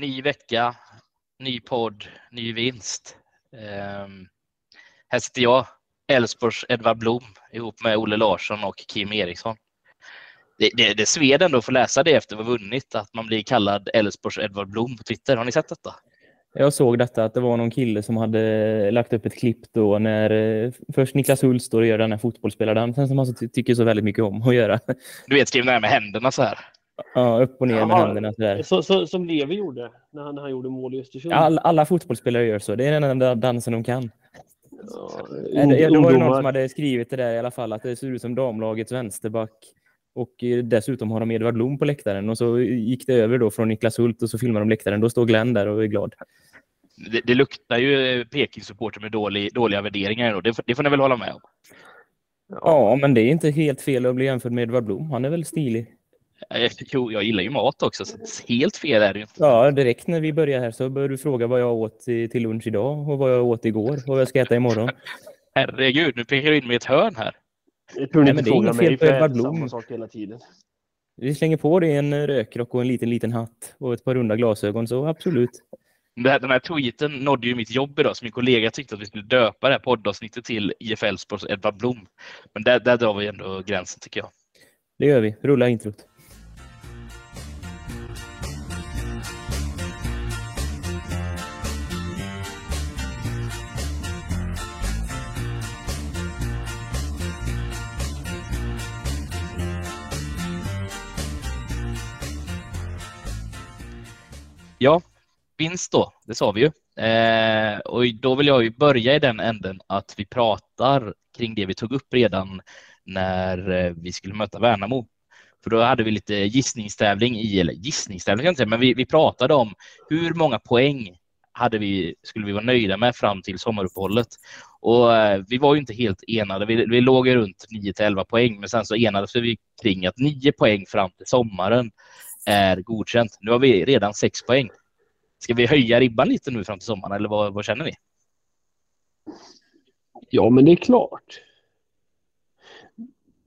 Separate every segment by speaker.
Speaker 1: ny vecka, ny podd, ny vinst. Um, här sitter jag, Elfsborgs Edvard Blom, ihop med Olle Larsson och Kim Eriksson. Det, det, det sved ändå att få läsa det efter att vi vunnit, att man blir kallad Elfsborgs Edvard Blom på Twitter. Har ni sett detta?
Speaker 2: Jag såg detta, att det var någon kille som hade lagt upp ett klipp då när eh, först Niklas Hult står och gör den här fotbollsspelaren, som han tycker så väldigt mycket om att göra.
Speaker 1: Du vet, skriv ner med händerna så här.
Speaker 2: Ja, upp och ner med ja, händerna. Sådär.
Speaker 3: Så, så, som Levi gjorde när han, när han gjorde mål i Östersund.
Speaker 2: Ja, alla, alla fotbollsspelare gör så. Det är den enda dansen de kan. Ja, det, det var det någon som hade skrivit det där i alla fall, att det ser ut som damlagets vänsterback. Och eh, dessutom har de Edvard Blom på läktaren. Och så gick det över då från Niklas Hult och så filmar de läktaren. Då står Glenn där och är glad.
Speaker 1: Det, det luktar ju Peking-supporter med dålig, dåliga värderingar. Det, det får ni väl hålla med om?
Speaker 2: Ja, men det är inte helt fel att bli jämförd med Edvard Blom. Han är väl stilig.
Speaker 1: Jo, jag gillar ju mat också, så helt fel är det inte.
Speaker 2: Ja, direkt när vi börjar här så börjar du fråga vad jag åt till lunch idag och vad jag åt igår och vad jag ska äta imorgon.
Speaker 1: Herregud, nu pekar du in mig i ett hörn här.
Speaker 3: Jag tror ni inte frågar mig, för jag samma sak hela tiden.
Speaker 2: Vi slänger på dig en rökrock och en liten, liten hatt och ett par runda glasögon, så absolut.
Speaker 1: Den här tweeten nådde ju mitt jobb idag, så min kollega tyckte att vi skulle döpa det här poddavsnittet till IF Elfsborgs Edvard Blom. Men där, där drar vi ändå gränsen, tycker jag.
Speaker 2: Det gör vi. Rulla introt.
Speaker 1: Ja, vinst då, det sa vi ju. Eh, och då vill jag ju börja i den änden att vi pratar kring det vi tog upp redan när eh, vi skulle möta Värnamo. För då hade vi lite gissningstävling i, eller gissningstävling kan jag inte säga, men vi, vi pratade om hur många poäng hade vi, skulle vi vara nöjda med fram till sommaruppehållet. Och eh, vi var ju inte helt enade. Vi, vi låg runt 9 till 11 poäng, men sen så enades vi kring att 9 poäng fram till sommaren är godkänt. Nu har vi redan 6 poäng. Ska vi höja ribban lite nu fram till sommaren eller vad, vad känner ni?
Speaker 3: Ja, men det är klart.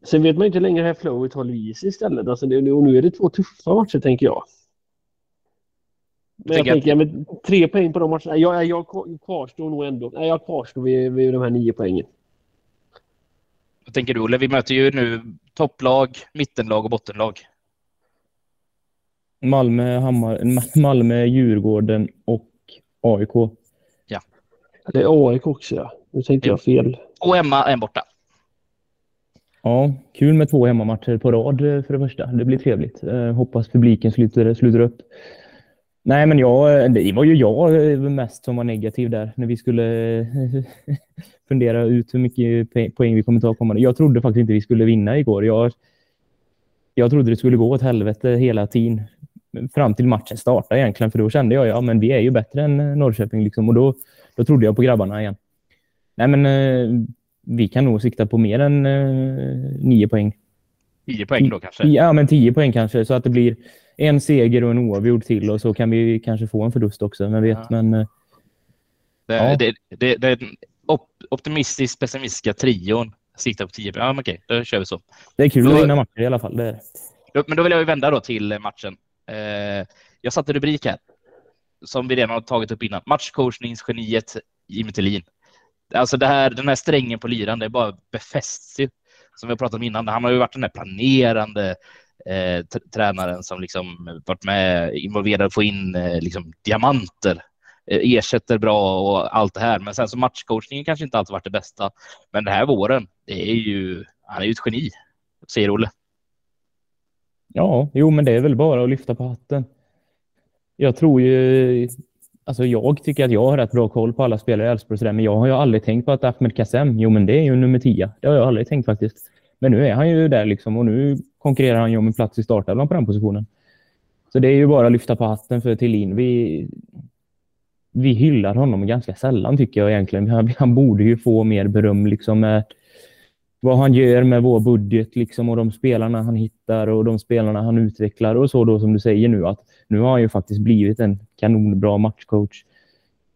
Speaker 3: Sen vet man inte det här flowet håller i sig istället. Alltså det, och nu är det två tuffa matcher tänker jag. Men jag, jag tänker, att... men, tre poäng på de matcherna. Jag, jag kvarstår nog ändå. Nej, jag kvarstår vid, vid de här nio poängen.
Speaker 1: Vad tänker du Olle? Vi möter ju nu topplag, mittenlag och bottenlag.
Speaker 2: Malmö, Hammar, Malmö, Djurgården och AIK.
Speaker 1: Ja.
Speaker 3: Det är AIK också, ja. Nu tänkte jag fel.
Speaker 1: Och hemma, en borta.
Speaker 2: Ja, kul med två hemmamatcher på rad eh, för det första. Det blir trevligt. Eh, hoppas publiken sluter, sluter upp. Nej, men jag, eh, det var ju jag eh, mest som var negativ där när vi skulle fundera ut hur mycket poäng vi kommer ta kommande. Jag trodde faktiskt inte vi skulle vinna igår. Jag, jag trodde det skulle gå åt helvete hela tiden fram till matchen startade egentligen, för då kände jag ja, men vi är ju bättre än eh, Norrköping liksom, och då, då trodde jag på grabbarna igen. Nej, men eh, vi kan nog sikta på mer än eh, nio poäng.
Speaker 1: Tio poäng då kanske?
Speaker 2: Ja, men tio poäng kanske, så att det blir en seger och en oavgjord till och så kan vi kanske få en förlust också, men vet, ja. men... Eh,
Speaker 1: det, ja. det, det, det op optimistiskt pessimistiska trion siktar på tio poäng. Ja, men okej, då kör vi så.
Speaker 2: Det är kul då, att vinna matcher i alla fall. Det är
Speaker 1: Men då vill jag vända då till matchen. Eh, jag satte rubrik här som vi redan har tagit upp innan. Matchcoachningsgeniet Jimmy Tillin. Alltså det här, den här strängen på lyran det är bara befästs ju. Som vi har pratat om innan. Han har ju varit den här planerande eh, tränaren som liksom varit med involverad att få in eh, liksom, diamanter. Eh, ersätter bra och allt det här. Men sen så matchcoachningen kanske inte alltid varit det bästa. Men det här våren, det är ju, han är ju ett geni, säger Olle.
Speaker 2: Ja, jo, men det är väl bara att lyfta på hatten. Jag tror ju... Alltså jag tycker att jag har rätt bra koll på alla spelare i Elfsborg, men jag har ju aldrig tänkt på att Ahmed Kassem, jo men det är ju nummer 10. Det har jag aldrig tänkt faktiskt. Men nu är han ju där liksom och nu konkurrerar han ju om en plats i startelvan på den positionen. Så det är ju bara att lyfta på hatten för Tillin. Vi, vi hyllar honom ganska sällan tycker jag egentligen. Han, han borde ju få mer beröm liksom med vad han gör med vår budget liksom och de spelarna han hittar och de spelarna han utvecklar och så då som du säger nu att nu har han ju faktiskt blivit en kanonbra matchcoach.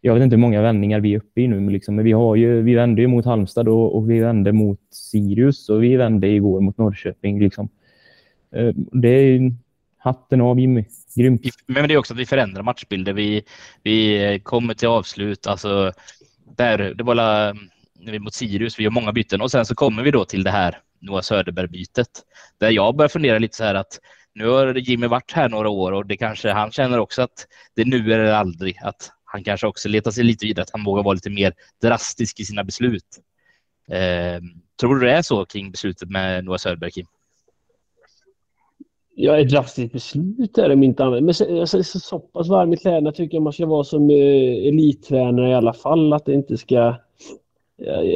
Speaker 2: Jag vet inte hur många vändningar vi är uppe i nu, liksom, men vi, har ju, vi vände ju mot Halmstad då, och vi vände mot Sirius och vi vände igår mot Norrköping. Liksom. Eh, det är, hatten av Jimmy. Grymt.
Speaker 1: Men det är också att vi förändrar matchbilder. Vi, vi kommer till avslut. Alltså, där, det var mot Sirius, vi gör många byten och sen så kommer vi då till det här Noah Söderberg-bytet. Där jag börjar fundera lite så här att nu har Jimmy varit här några år och det kanske han känner också att det är nu eller aldrig. Att han kanske också letar sig lite vidare, att han vågar vara lite mer drastisk i sina beslut. Eh, tror du det är så kring beslutet med Noah Söderberg, Kim?
Speaker 3: Ja, ett drastiskt beslut är det om inte annat. Men så, alltså, så pass varm i kläderna tycker jag man ska vara som eh, elittränare i alla fall. Att det inte ska...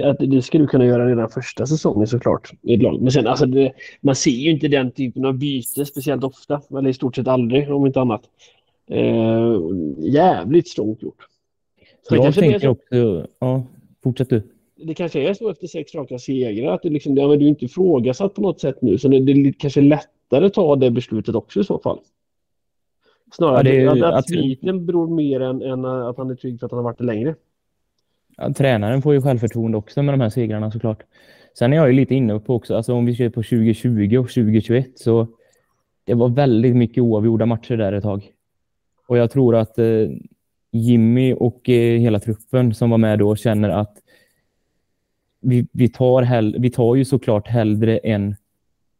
Speaker 3: Att det skulle du kunna göra redan första säsongen såklart. I ett lag. Men sen alltså, det, man ser ju inte den typen av byte speciellt ofta. Eller i stort sett aldrig om inte annat. Eh, jävligt strångt gjort.
Speaker 2: Så jag tänker så... också... Ja, fortsätt du
Speaker 3: det kanske är så efter sex raka segrar att det liksom, ja, men du är inte ifrågasatt på något sätt nu. Så det, det är kanske lättare att ta det beslutet också i så fall. Snarare ja, att, att, att sviten beror mer än, än, att han är trygg för att han har varit det längre.
Speaker 2: Ja, tränaren får ju självförtroende också med de här segrarna såklart. Sen är jag ju lite inne på också, alltså om vi ser på 2020 och 2021 så det var väldigt mycket oavgjorda matcher där ett tag. Och jag tror att eh, Jimmy och eh, hela truppen som var med då känner att vi, vi, tar hell, vi tar ju såklart hellre en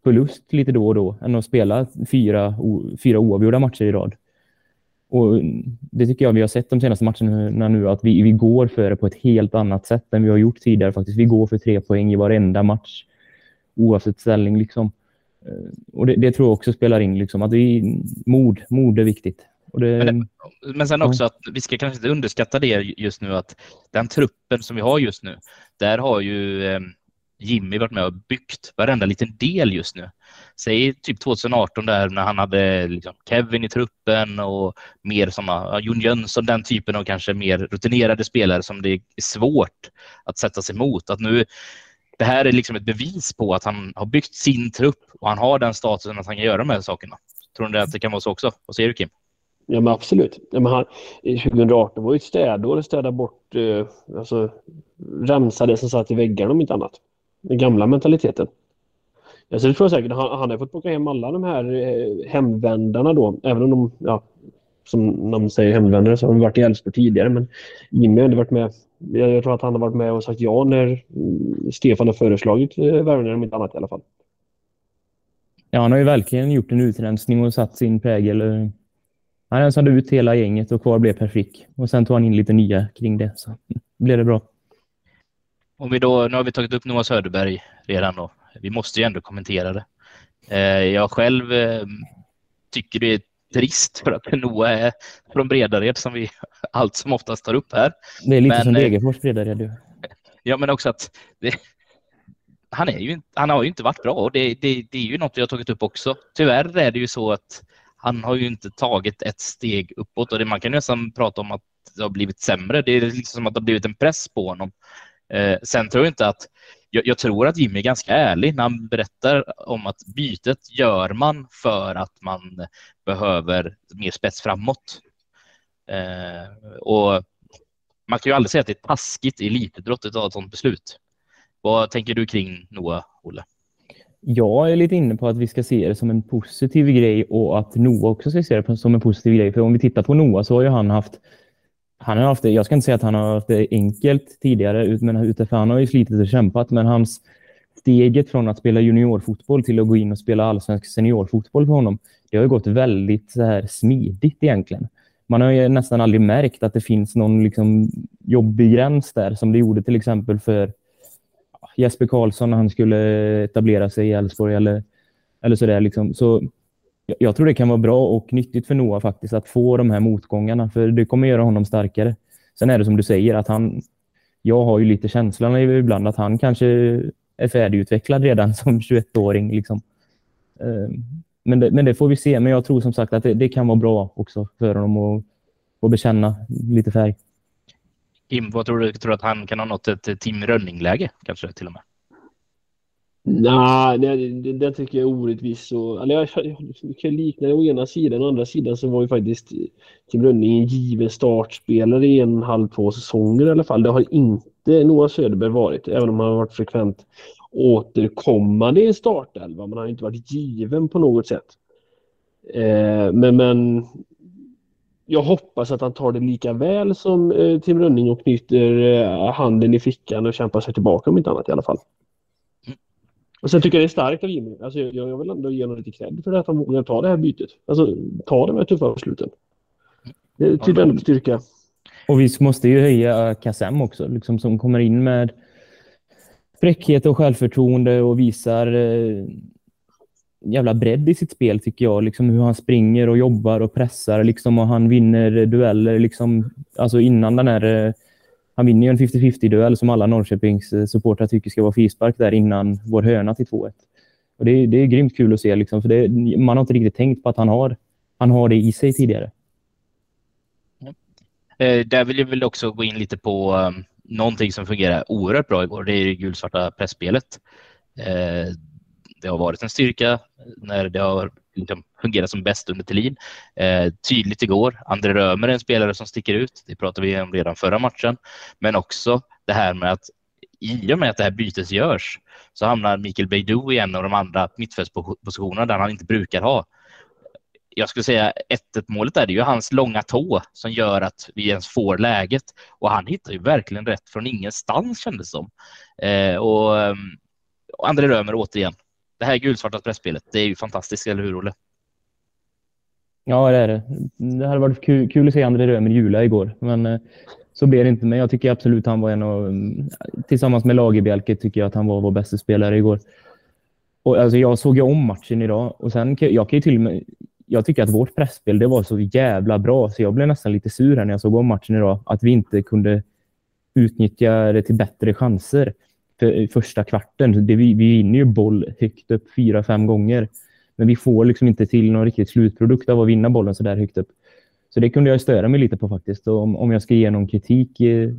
Speaker 2: förlust lite då och då än att spela fyra, fyra oavgjorda matcher i rad. Och det tycker jag vi har sett de senaste matcherna nu att vi, vi går för det på ett helt annat sätt än vi har gjort tidigare faktiskt. Vi går för tre poäng i varenda match oavsett ställning liksom. Eh, och det, det tror jag också spelar in liksom att vi, mod, mod är viktigt. Det...
Speaker 1: Men, men, sen också att vi ska kanske inte underskatta det just nu att den truppen som vi har just nu, där har ju eh, Jimmy varit med och byggt varenda liten del just nu. Säg typ 2018 där när han hade liksom Kevin i truppen och mer sådana, Jon Jönsson, den typen av kanske mer rutinerade spelare som det är svårt att sätta sig emot. Att nu, det här är liksom ett bevis på att han har byggt sin trupp och han har den statusen att han kan göra de här sakerna. Tror du att det kan vara så också? Vad säger du Kim?
Speaker 3: Ja men absolut. Ja, men han, 2018 var ju ett städår, städa bort, eh, alltså rensade det som satt i väggarna om inte annat. Den gamla mentaliteten. Ja, så det tror jag säkert. Han, han har fått plocka hem alla de här eh, hemvändarna då, även om de, ja, som de säger hemvändare så har de varit i Älvsborg tidigare. Men Jimmy har varit med. Jag, tror att han har varit med och sagt ja när mm, Stefan har föreslagit eh, värvningar om inte annat i alla fall.
Speaker 2: Ja, han har ju verkligen gjort en utrensning och satt sin prägel han rensade ut hela gänget och kvar blev Per Frick. Och sen tog han in lite nya kring det. Så blev det bra.
Speaker 1: Om vi då, nu har vi tagit upp Noah Söderberg redan då. Vi måste ju ändå kommentera det. Eh, jag själv eh, tycker det är trist för att Noah är från Bredared som vi allt som oftast tar upp här.
Speaker 2: Det är lite men, som eh, Degerfors Bredared.
Speaker 1: Ja, men också att det, han, är ju, han har ju inte varit bra och det, det, det är ju något vi har tagit upp också. Tyvärr är det ju så att han har ju inte tagit ett steg uppåt och det, man kan nästan prata om att det har blivit sämre. Det är liksom som att det har blivit en press på honom. Eh, sen tror jag inte att jag, jag, tror att Jimmy är ganska ärlig när han berättar om att bytet gör man för att man behöver mer spets framåt. Eh, och man kan ju aldrig säga att det är taskigt elitidrott att ta ett sådant beslut. Vad tänker du kring Noah, Olle?
Speaker 2: jag är lite inne på att vi ska se det som en positiv grej och att Noah också ska se det som en positiv grej. För om vi tittar på Noah så har ju han haft han har haft det, jag ska inte säga att han har haft det enkelt tidigare, men han har ju slitit och kämpat, men hans steget från att spela juniorfotboll till att gå in och spela allsvensk seniorfotboll för honom, det har ju gått väldigt så här smidigt egentligen. Man har ju nästan aldrig märkt att det finns någon liksom jobbig gräns där som det gjorde till exempel för Jesper Karlsson när han skulle etablera sig i Elfsborg eller, eller sådär. Liksom. Så jag tror det kan vara bra och nyttigt för Noah faktiskt att få de här motgångarna, för det kommer göra honom starkare. Sen är det som du säger att han, jag har ju lite känslan ibland att han kanske är färdigutvecklad redan som 21-åring. Liksom. Ehm, men, det, men det får vi se. Men jag tror som sagt att det, det kan vara bra också för honom att, att bekänna lite färg.
Speaker 1: Kim, vad tror du? Tror du att han kan ha nått ett Team Rönning-läge kanske till och med?
Speaker 3: Nej, det, det, det, tycker jag är orättvist. Så, eller jag, jag, jag kan likna det å ena sidan. Å andra sidan så var ju faktiskt Tim Rönning en given startspelare i en halv, två säsonger i alla fall. Det har inte Noah Söderberg varit, även om han har varit frekvent återkommande i en startelva. Men han har inte varit given på något sätt. Eh, men, men jag hoppas att han tar det lika väl som eh, Tim Rönning och knyter eh, handen i fickan och kämpar sig tillbaka om inte annat i alla fall. Och sen tycker jag det är starkt av Jimmy. Alltså, jag, jag vill ändå ge honom lite cred för att han vågar ta det här bytet. Alltså ta de här tuffa besluten. Det tyder ändå på styrka.
Speaker 2: Och vi måste ju höja Kassem också, liksom, som kommer in med fräckhet och självförtroende och visar eh, jävla bredd i sitt spel tycker jag. Liksom hur han springer och jobbar och pressar liksom, och han vinner dueller. Liksom, alltså innan den här... Han vinner ju en 50-50 duell som alla Norrköpings eh, supportrar tycker ska vara frispark där innan vår hörna till 2-1. Och det, det är grymt kul att se. Liksom, för det, man har inte riktigt tänkt på att han har, han har det i sig tidigare.
Speaker 1: Eh, där vill jag väl också gå in lite på um, någonting som fungerar oerhört bra igår. Det är det gulsvarta pressspelet. Eh, det har varit en styrka när det har liksom fungerat som bäst under Thelin. Eh, tydligt igår. André Römer är en spelare som sticker ut. Det pratade vi om redan förra matchen. Men också det här med att i och med att det här bytet görs så hamnar Mikael Beidou i en av de andra mittfältspositionerna där han inte brukar ha jag skulle säga 1-1 målet är det ju hans långa tå som gör att vi ens får läget och han hittar ju verkligen rätt från ingenstans kändes som. Eh, och, ehm, och André Römer återigen. Det här gulsvarta pressspelet, det är ju fantastiskt, eller hur Olle?
Speaker 2: Ja, det är det. Det hade varit kul, kul att se André Römer jula igår, men eh, så blev det inte. Men jag tycker absolut han var en av, mm, tillsammans med Lagerbielke tycker jag att han var vår bästa spelare igår. Och alltså, jag såg ju om matchen idag och sen jag kan ju till och med jag tycker att vårt pressspel det var så jävla bra, så jag blev nästan lite sur när jag såg om matchen idag. Att vi inte kunde utnyttja det till bättre chanser för eh, första kvarten. Det, vi, vi vinner ju boll högt upp fyra, fem gånger. Men vi får liksom inte till någon riktigt slutprodukt av att vinna bollen så där högt upp. Så det kunde jag störa mig lite på faktiskt, om, om jag ska ge någon kritik eh,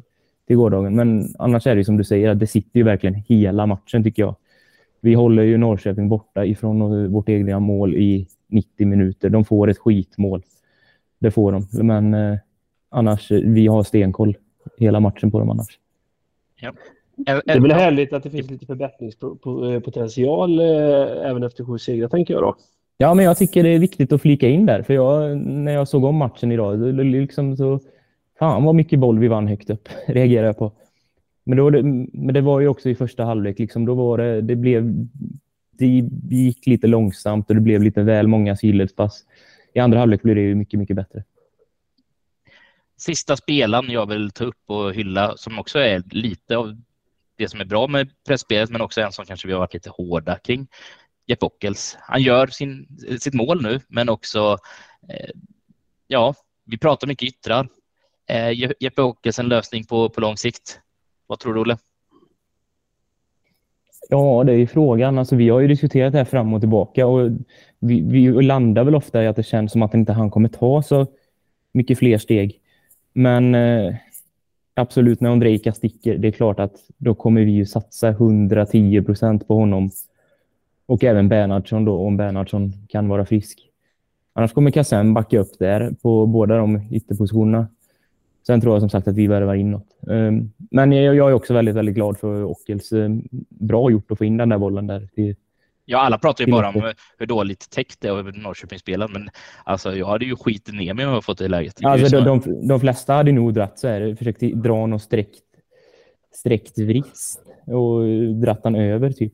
Speaker 2: till gårdagen. Men annars är det som du säger, att det sitter ju verkligen hela matchen tycker jag. Vi håller ju Norrköping borta ifrån vårt egna mål i 90 minuter. De får ett skitmål. Det får de. Men eh, annars, eh, vi har stenkoll hela matchen på dem annars.
Speaker 3: Ja. Det är väl härligt att det finns lite förbättringspotential eh, även efter sju segrar, tänker jag då.
Speaker 2: Ja, men jag tycker det är viktigt att flika in där. För jag, när jag såg om matchen idag, det, liksom så... Fan vad mycket boll vi vann högt upp, reagerar jag på. Men, då, men det var ju också i första halvlek, liksom, då var det, det blev det gick lite långsamt och det blev lite väl många sidledspass. I andra halvlek blev det ju mycket, mycket bättre.
Speaker 1: Sista spelaren jag vill ta upp och hylla som också är lite av det som är bra med pressspelet men också en som kanske vi har varit lite hårda kring. Jeff Ockels. Han gör sin, sitt mål nu men också eh, ja, vi pratar mycket yttrar. Eh, Jeppe Ockels en lösning på, på lång sikt. Vad tror du Olle?
Speaker 2: Ja, det är frågan. Alltså, vi har ju diskuterat det här fram och tillbaka och vi, vi landar väl ofta i att det känns som att inte han kommer ta så mycket fler steg. Men eh, absolut, när Ondrejka sticker, det är klart att då kommer vi ju satsa 110 procent på honom. Och även Bernhardsson då, om Bernhardsson kan vara frisk. Annars kommer Kassem backa upp där på båda de ytterpositionerna. Sen tror jag som sagt att vi värvar in något. Ehm, men jag, är också väldigt, väldigt glad för Ockels. Ehm, bra gjort att få in den där bollen där. Till,
Speaker 1: ja, alla pratar ju bara om hur dåligt täckt det är av Norrköpingsspelaren, men alltså, jag hade ju skitit ner mig om jag fått det läget.
Speaker 2: Alltså, de, de, de, flesta hade nog dratt så här, försökt dra någon sträckt, sträckt vrist och dratt den över typ.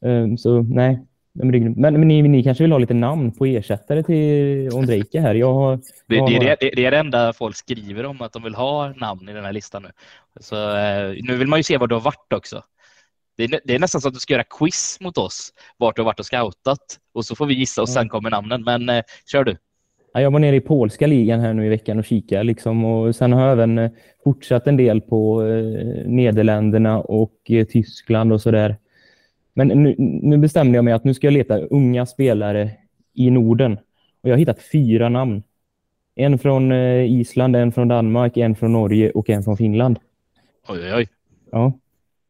Speaker 2: Um, så nej, men, men ni, ni, kanske vill ha lite namn på ersättare till Ondrejka här? Jag har,
Speaker 1: det, det, det, det, det är det enda folk skriver om, att de vill ha namn i den här listan nu. Så, eh, nu vill man ju se var du har varit också. Det är, det är, nästan så att du ska göra quiz mot oss, vart du har varit och scoutat. Och så får vi gissa och sen kommer namnen. Men eh, kör du.
Speaker 2: Ja, jag var nere i polska ligan här nu i veckan och kikade. Liksom, och sen har jag även eh, fortsatt en del på eh, Nederländerna och eh, Tyskland och så där. Men nu, nu, bestämde jag mig att nu ska jag leta unga spelare i Norden. Och jag har hittat fyra namn. En från eh, Island, en från Danmark, en från Norge och en från Finland.
Speaker 1: Oj, oj, oj.
Speaker 2: Ja.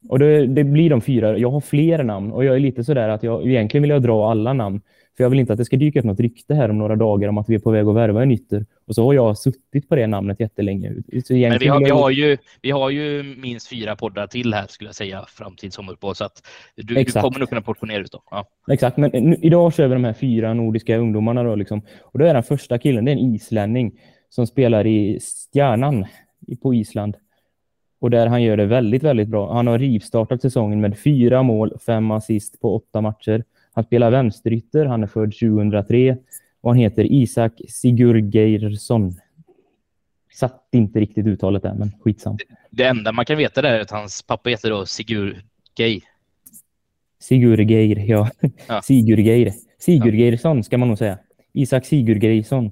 Speaker 2: Och det, det, blir de fyra. Jag har fler namn och jag är lite sådär att jag egentligen vill jag dra alla namn. För jag vill inte att det ska dyka upp något rykte här om några dagar om att vi är på väg att värva en ytter. Och så har jag suttit på det namnet jättelänge.
Speaker 1: Så Men vi har, vi, har ju, vi har ju minst fyra poddar till här skulle jag säga fram till sommaruppehåll. Så att du, du, kommer nog kunna portionera ut dem. Ja.
Speaker 2: Exakt, men nu, idag kör vi de här fyra nordiska ungdomarna. Då, liksom. Och då är den första killen det är en islänning som spelar i Stjärnan på Island. Och där han gör det väldigt, väldigt bra. Han har rivstartat säsongen med fyra mål, fem assist på åtta matcher. Han spelar vänsterytter, han är född 2003 och han heter Isak Sigurgeirsson. Satt inte riktigt uttalet där, men skitsam.
Speaker 1: Det, enda man kan veta är att hans pappa heter då Sigurgeir.
Speaker 2: Sigurgeir, ja. ja. Sigurgeir. Sigurgeirsson ska man nog säga. Isak Sigurgeirsson.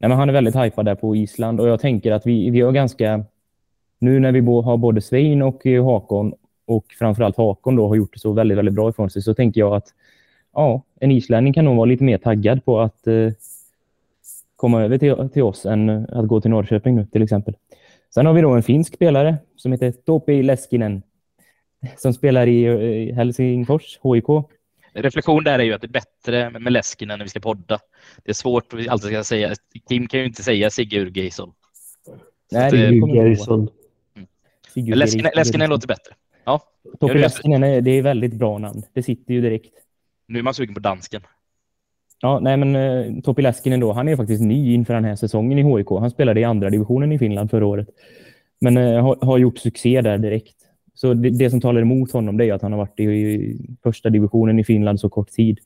Speaker 2: Nej, men han är väldigt hypad där på Island och jag tänker att vi, vi har ganska... Nu när vi har både Svein och Hakon och framförallt Hakon då har gjort det så väldigt, väldigt bra ifrån sig så tänker jag att ja, en islänning kan nog vara lite mer taggad på att eh, komma över till, till oss än att gå till Norrköping nu till exempel. Sen har vi då en finsk spelare som heter Topi Leskinen som spelar i eh, Helsingfors, HIK.
Speaker 1: Reflektion där är ju att det är bättre med Leskinen när vi ska podda. Det är svårt att alltid ska säga. Kim kan ju inte säga Sigurd Geisson.
Speaker 2: Nej, det är Geisson.
Speaker 1: Leskinen låter bättre. Ja.
Speaker 2: Topi Leskinen är, det är väldigt bra namn. Det sitter ju direkt.
Speaker 1: Nu är man sugen på dansken.
Speaker 2: Ja, nej men uh, Topi Läskinen då, han är faktiskt ny inför den här säsongen i HIK. Han spelade i andra divisionen i Finland förra året. Men uh, har, har, gjort succé där direkt. Så det, det, som talar emot honom det är att han har varit i, i första divisionen i Finland så kort tid.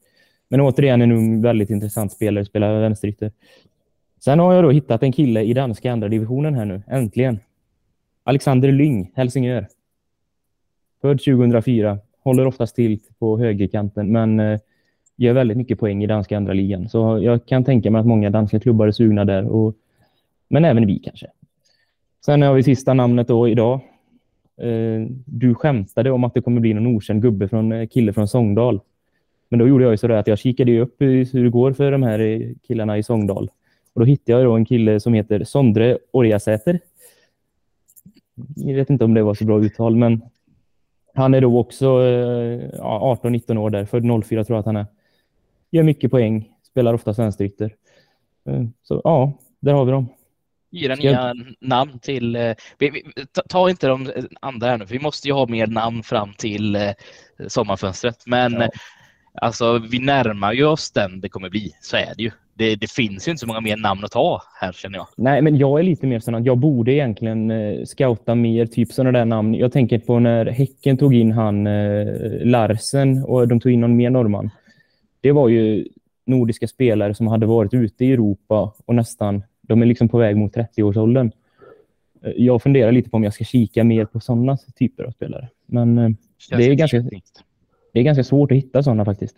Speaker 2: Men återigen en ung, väldigt intressant spelare, spelar vänsterytter. Sen har jag då hittat en kille i danska andra divisionen här nu, äntligen. Alexander Lyng, Helsingör. Född 2004, håller oftast till på högerkanten, men eh, gör väldigt mycket poäng i danska andra ligan. Så jag kan tänka mig att många danska klubbar är sugna där, och, men även vi kanske. Sen har vi sista namnet då idag. Eh, du skämtade om att det kommer bli någon okänd gubbe från eh, kille från Sångdal. Men då gjorde jag ju så att jag kikade upp hur det går för de här eh, killarna i Sångdal. Och då hittade jag då en kille som heter Sondre Orjasäter. Jag vet inte om det var så bra uttal, men han är då också eh, ja, 18-19 år där, född 04 tror jag att han är. Gör mycket poäng, spelar ofta vänsterytter. Eh, så ja, där har vi dem.
Speaker 1: Fyra nya namn till... Eh, ta, inte de andra här nu, för vi måste ju ha mer namn fram till eh, sommarfönstret. Men ja. Alltså, vi närmar ju oss den det kommer bli, så är det ju det, det, finns ju inte så många mer namn att ta här känner jag.
Speaker 2: Nej, men jag är lite mer sån att jag borde egentligen eh, scouta mer, typ sådana där namn. Jag tänker på när Häcken tog in han eh, Larsen och de tog in någon mer norrman. Det var ju nordiska spelare som hade varit ute i Europa och nästan, de är liksom på väg mot 30-årsåldern. Eh, jag funderar lite på om jag ska kika mer på sådana typer av spelare. Men eh, det är, ganska, det är ganska svårt att hitta sådana faktiskt.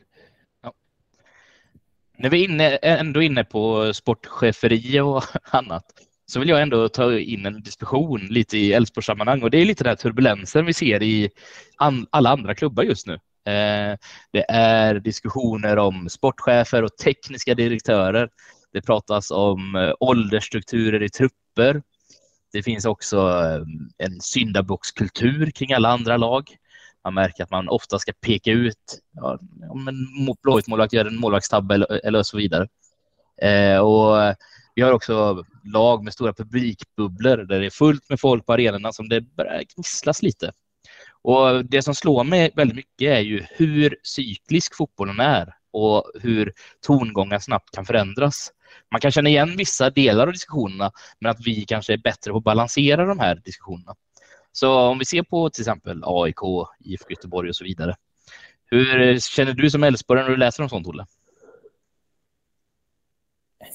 Speaker 1: När vi är inne, ändå inne på sportcheferi och annat så vill jag ändå ta in en diskussion lite i Elfsborgssammanhang och det är lite den här turbulensen vi ser i an, alla andra klubbar just nu. Eh, det är diskussioner om sportchefer och tekniska direktörer. Det pratas om eh, åldersstrukturer i trupper. Det finns också eh, en syndabockskultur kring alla andra lag. Man märker att man ofta ska peka ut ja, om en blåvitt gör en målvaktstabbe eller, eller så vidare. Eh, och vi har också lag med stora publikbubblor där det är fullt med folk på arenorna som det börjar gnisslas lite. Och det som slår mig väldigt mycket är ju hur cyklisk fotbollen är och hur tongångar snabbt kan förändras. Man kan känna igen vissa delar av diskussionerna, men att vi kanske är bättre på att balansera de här diskussionerna. Så om vi ser på till exempel AIK, IFK Göteborg och så vidare. Hur känner du som Elfsborg när du läser om sånt, Olle?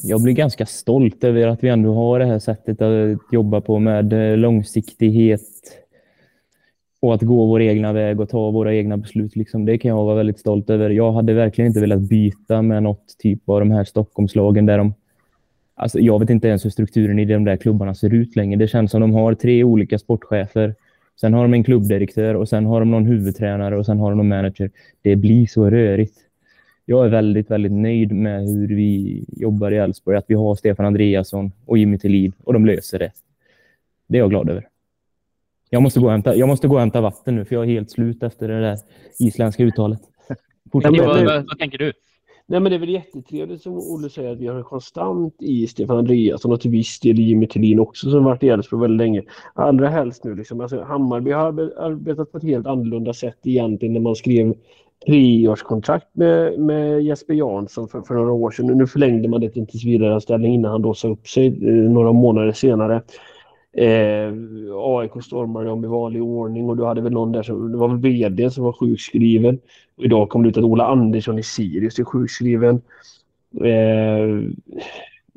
Speaker 2: Jag blir ganska stolt över att vi ändå har det här sättet att jobba på med eh, långsiktighet och att gå vår egna väg och ta våra egna beslut. Liksom. Det kan jag vara väldigt stolt över. Jag hade verkligen inte velat byta med något typ av de här Stockholmslagen där de Alltså, jag vet inte ens hur strukturen i de där klubbarna ser ut längre. Det känns som de har tre olika sportchefer. Sen har de en klubbdirektör och sen har de någon huvudtränare och sen har de någon manager. Det blir så rörigt. Jag är väldigt, väldigt nöjd med hur vi jobbar i Elfsborg. Att vi har Stefan Andreasson och Jimmy Tillin och de löser det. Det är jag glad över. Jag måste, gå och hämta, jag måste gå och hämta vatten nu, för jag är helt slut efter det där isländska uttalet.
Speaker 1: Vad, vad, vad tänker du?
Speaker 3: Nej men det är väl jättetrevligt som Olle säger att vi har en konstant i Stefan Andreasson och till viss del Jimmy Tillin också som varit i Elfsborg väldigt länge. Allra helst nu liksom. Alltså, Hammarby har arbetat på ett helt annorlunda sätt egentligen när man skrev treårskontrakt med, med Jesper Jansson för, för några år sedan. Nu förlängde man det till en tillsvidareanställning innan han då sa upp sig eh, några månader senare. Eh, AIK stormade om i vanlig ordning och du hade väl någon där som, det var väl VD som var sjukskriven. Idag kom det ut att Ola Andersson i Sirius är sjukskriven. Eh,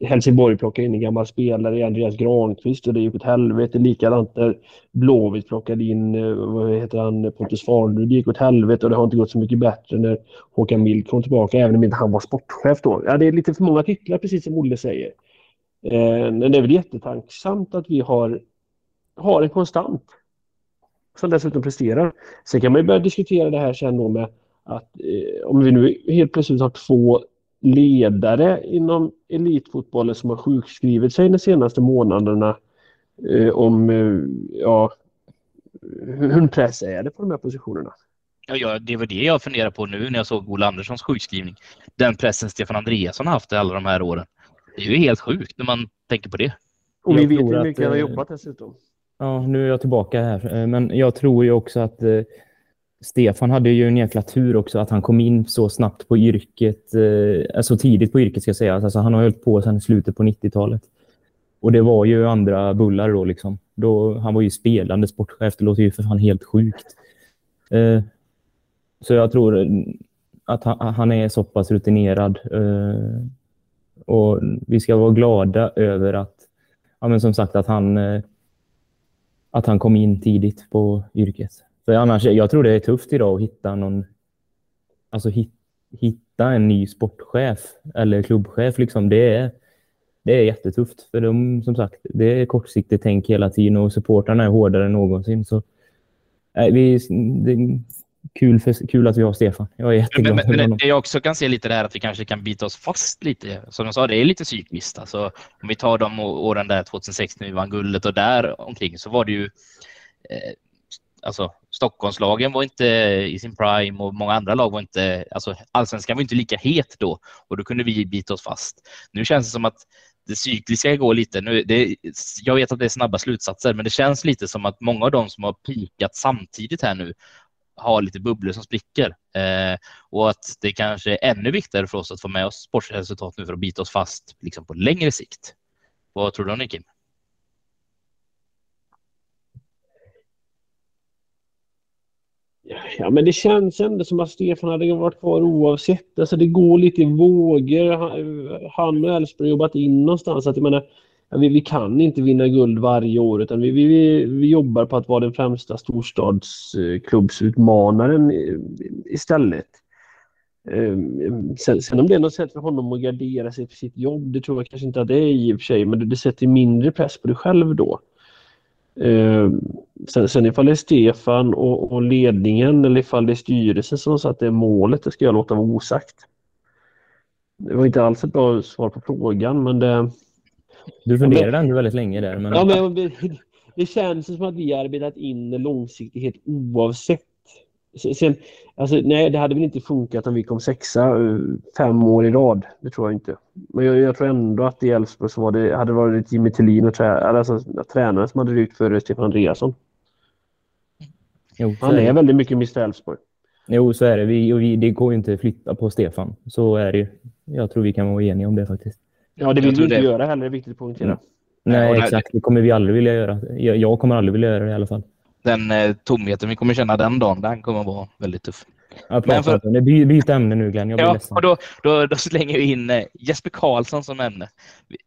Speaker 3: Helsingborg plockade in en gammal spelare, Andreas Granqvist, och det gick åt helvete. Likadant där Blåvitt plockade in, eh, vad heter han, Pontus Farnerud. Det gick åt helvete och det har inte gått så mycket bättre när Håkan Mild kom tillbaka, även om inte han var sportchef då. Ja, det är lite för många titlar, precis som Olle säger. Eh, men det är väl jättetanksamt att vi har, har en konstant som dessutom presterar. Sen kan man ju börja diskutera det här sen då med att eh, om vi nu helt plötsligt har två ledare inom elitfotbollen som har sjukskrivit sig de senaste månaderna eh, om eh, ja, hur press är det på de här positionerna?
Speaker 1: Ja, ja, det var det jag funderade på nu när jag såg Ola Anderssons sjukskrivning. Den pressen Stefan Andreasson har haft i alla de här åren. Det är ju helt sjukt när man tänker på det.
Speaker 3: Och vi vet hur mycket att, han har eh, jobbat dessutom.
Speaker 2: Ja, nu är jag tillbaka här. Eh, men jag tror ju också att eh, Stefan hade ju en jäkla tur också att han kom in så snabbt på yrket, eh, så tidigt på yrket ska jag säga. Alltså, han har hållit på sedan slutet på 90-talet. Och det var ju andra bullar då liksom. Då, han var ju spelande sportchef, det låter ju för fan helt sjukt. Eh, så jag tror att han, han är så pass rutinerad. Eh, och vi ska vara glada över att, ja men som sagt, att han, eh, att han kom in tidigt på yrket. För annars, jag tror det är tufft idag att hitta någon, alltså hit, hitta en ny sportchef eller klubbchef. Liksom. Det, är, det är jättetufft. För de, som sagt, det är kortsiktigt tänk hela tiden och supportrarna är hårdare än någonsin. Så, äh, vi, det, kul, för, kul att vi har Stefan. Jag är jätteglad
Speaker 1: men, men, men det jag också kan se lite där att vi kanske kan bita oss fast lite. Som jag sa, det är lite cykliskt. Alltså, om vi tar de åren där 2006 när vi vann guldet och där omkring så var det ju eh, alltså, Stockholmslagen var inte i sin prime och många andra lag var inte, alltså allsvenskan var inte lika het då och då kunde vi bita oss fast. Nu känns det som att det cykliska går lite. Nu, det, jag vet att det är snabba slutsatser, men det känns lite som att många av de som har pikat samtidigt här nu har lite bubblor som spricker eh, och att det kanske är ännu viktigare för oss att få med oss sportresultat nu för att bita oss fast liksom på längre sikt. Vad tror du om det Kim?
Speaker 3: Ja, men det känns ändå som att Stefan hade varit kvar oavsett. Alltså det går lite i vågor. Han och Elfsborg har jobbat in någonstans. Att jag menar, vi, vi kan inte vinna guld varje år utan vi, vi, vi jobbar på att vara den främsta storstadsklubbsutmanaren istället. Ehm, sen, sen, om det är något sätt för honom att gardera sig för sitt jobb, det tror jag kanske inte att det är i och för sig, men det, det sätter mindre press på dig själv då. Ehm, sen, sen ifall det är Stefan och, och, ledningen eller ifall det är styrelsen som satt det målet, det ska jag låta vara osagt. Det var inte alls ett bra svar på frågan, men det,
Speaker 2: du funderade ändå väldigt länge där. Men...
Speaker 3: Ja, men det, det känns som att vi har arbetat in långsiktighet oavsett. Sen, alltså, nej, det hade väl inte funkat om vi kom sexa eh, fem år i rad. Det tror jag inte. Men jag, jag tror ändå att i Elfsborg så var det, hade varit Jimmy Tillin och trä, alltså, tränare som hade rykt före Stefan Andreasson. Jo, Han är, är väldigt mycket Mr Elfsborg.
Speaker 2: Jo, så är det. Vi, och vi, det går ju inte att flytta på Stefan. Så är det Jag tror vi kan vara eniga om det faktiskt.
Speaker 3: Ja, det vill vi inte det... göra heller, det är viktigt att poängtera. Mm.
Speaker 2: Nej, exakt. Det kommer vi aldrig vilja göra. Jag, kommer aldrig vilja göra det i alla fall.
Speaker 1: Den eh, tomheten vi kommer känna den dagen, den kommer vara väldigt tuff.
Speaker 2: Jag Men för... det. By, byt ämne nu Glenn, jag blir ja, ledsen.
Speaker 1: Och då, då, då slänger vi in eh, Jesper Karlsson som ämne.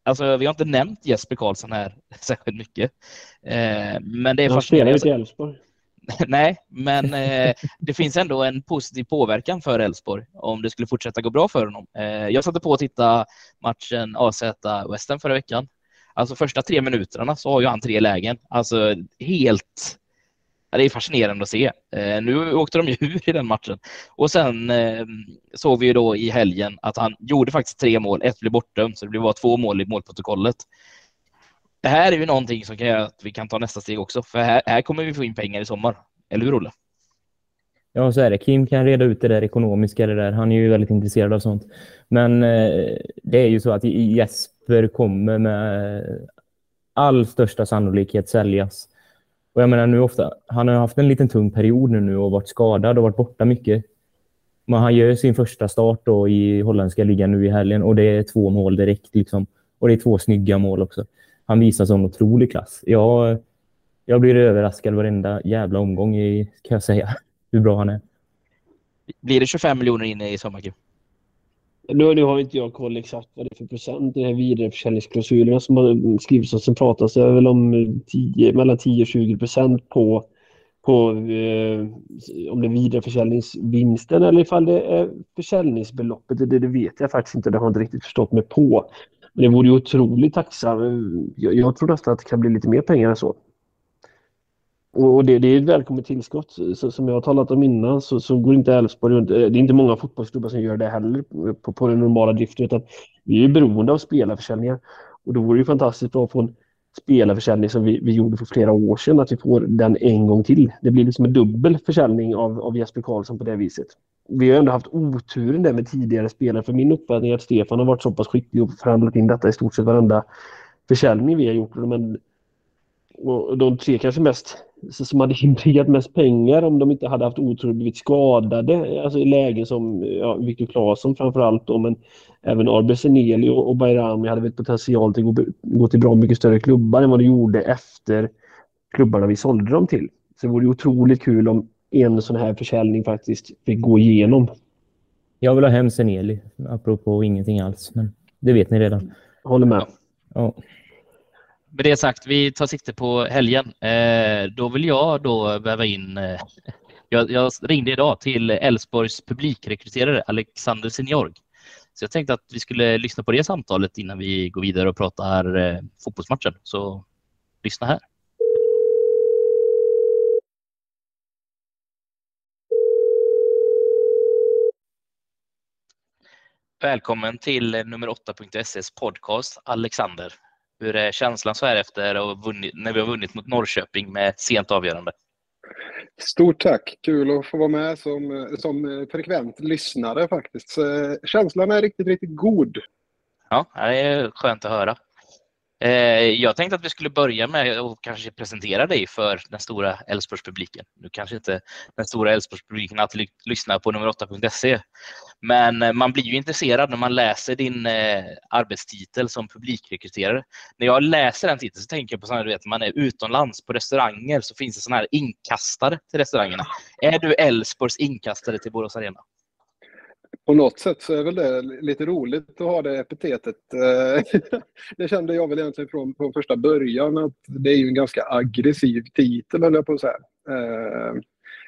Speaker 1: Alltså, vi har inte nämnt Jesper Karlsson här särskilt mycket. Eh, men det är
Speaker 3: Han spelar ju i Elfsborg.
Speaker 1: Nej, men eh, det finns ändå en positiv påverkan för Elfsborg om det skulle fortsätta gå bra för honom. Eh, jag satte på att titta matchen AZ Western förra veckan. Alltså första tre minuterna så har ju han tre lägen. Alltså helt... Ja, det är fascinerande att se. Eh, nu åkte de ju ur i den matchen. Och sen eh, såg vi ju då i helgen att han gjorde faktiskt tre mål. Ett blev bortdömt, så det blev bara två mål i målprotokollet det här är ju någonting som kan göra att vi kan ta nästa steg också. För här, här kommer vi få in pengar i sommar. Eller hur, Olle?
Speaker 2: Ja, så är det. Kim kan reda ut det där ekonomiska. Det där. Han är ju väldigt intresserad av sånt. Men eh, det är ju så att Jesper kommer med eh, all största sannolikhet säljas. Och jag menar nu ofta, han har haft en liten tung period nu och varit skadad och varit borta mycket. Men han gör sin första start då i holländska ligan nu i helgen och det är två mål direkt. Liksom. Och det är två snygga mål också. Han visar sån otrolig klass. Jag, jag blir överraskad varenda jävla omgång i, kan jag säga, hur bra han är.
Speaker 1: Blir det 25 miljoner in i sommar,
Speaker 3: nu, nu har inte jag koll exakt vad det är för procent i de här vidareförsäljningsklausulerna som har skrivits och sen pratas det väl om 10, mellan 10 och 20 procent på, på eh, om det är vidareförsäljningsvinsten eller ifall det är försäljningsbeloppet. Det, det vet jag faktiskt inte, det har jag inte riktigt förstått mig på. Men det vore ju otroligt tacksam. Jag, jag tror nästan att det kan bli lite mer pengar än så. Och det, det, är ett välkommet tillskott. Så, som jag har talat om innan så, så går inte Elfsborg runt. Eh, det är inte många fotbollsklubbar som gör det heller på, på den normala driften. Utan vi är beroende av spelarförsäljningar. Och då vore det fantastiskt bra att få en spelarförsäljning som vi, vi gjorde för flera år sedan. Att vi får den en gång till. Det blir liksom en dubbel försäljning av, av Jesper Karlsson på det viset. Vi har ändå haft oturen där med tidigare spelare. För min uppfattning är att Stefan har varit så pass skicklig och förhandlat in detta i stort sett varenda försäljning vi har gjort. Men, och de tre kanske mest som hade inbringat mest pengar om de inte hade haft otur och blivit skadade. Alltså i lägen som ja, Viktor Claesson framförallt då, men även Arbe Seneli och, och Bayrami hade väl potential till att gå, gå till bra mycket större klubbar än vad de gjorde efter klubbarna vi sålde dem till. Så det vore otroligt kul om en sån här försäljning faktiskt fick gå igenom.
Speaker 2: Jag vill ha hem Seneli, apropå ingenting alls. Men det vet ni redan.
Speaker 3: Håller med.
Speaker 2: Ja
Speaker 1: med det sagt, vi tar sikte på helgen. Eh, då vill jag då väva in eh, jag, jag, ringde idag till Elfsborgs publikrekryterare Alexander Seniorg. Så jag tänkte att vi skulle lyssna på det samtalet innan vi går vidare och pratar eh, fotbollsmatchen. Så lyssna här. Välkommen till nummer 8.ses podcast, Alexander. Hur är känslan så här efter att vunnit, när vi har vunnit mot Norrköping med sent avgörande?
Speaker 4: Stort tack! Kul att få vara med som, som frekvent lyssnare faktiskt. Så känslan är riktigt, riktigt god.
Speaker 1: Ja, det är skönt att höra. Eh, jag tänkte att vi skulle börja med att kanske presentera dig för den stora Älvsborgspubliken. Nu kanske inte den stora Älvsborgspubliken alltid lyssnar på nummer 8.se, men eh, man blir ju intresserad när man läser din eh, arbetstitel som publikrekryterare. När jag läser den titeln så tänker jag på sådana, du vet, man är utomlands på restauranger så finns det sådana här inkastare till restaurangerna. Är du Älvsborgs inkastare till Borås Arena?
Speaker 4: På något sätt så är väl det lite roligt att ha det epitetet. Eh, det kände jag väl egentligen från, från första början att det är ju en ganska aggressiv titel, höll jag på att säga. Eh,